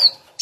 next.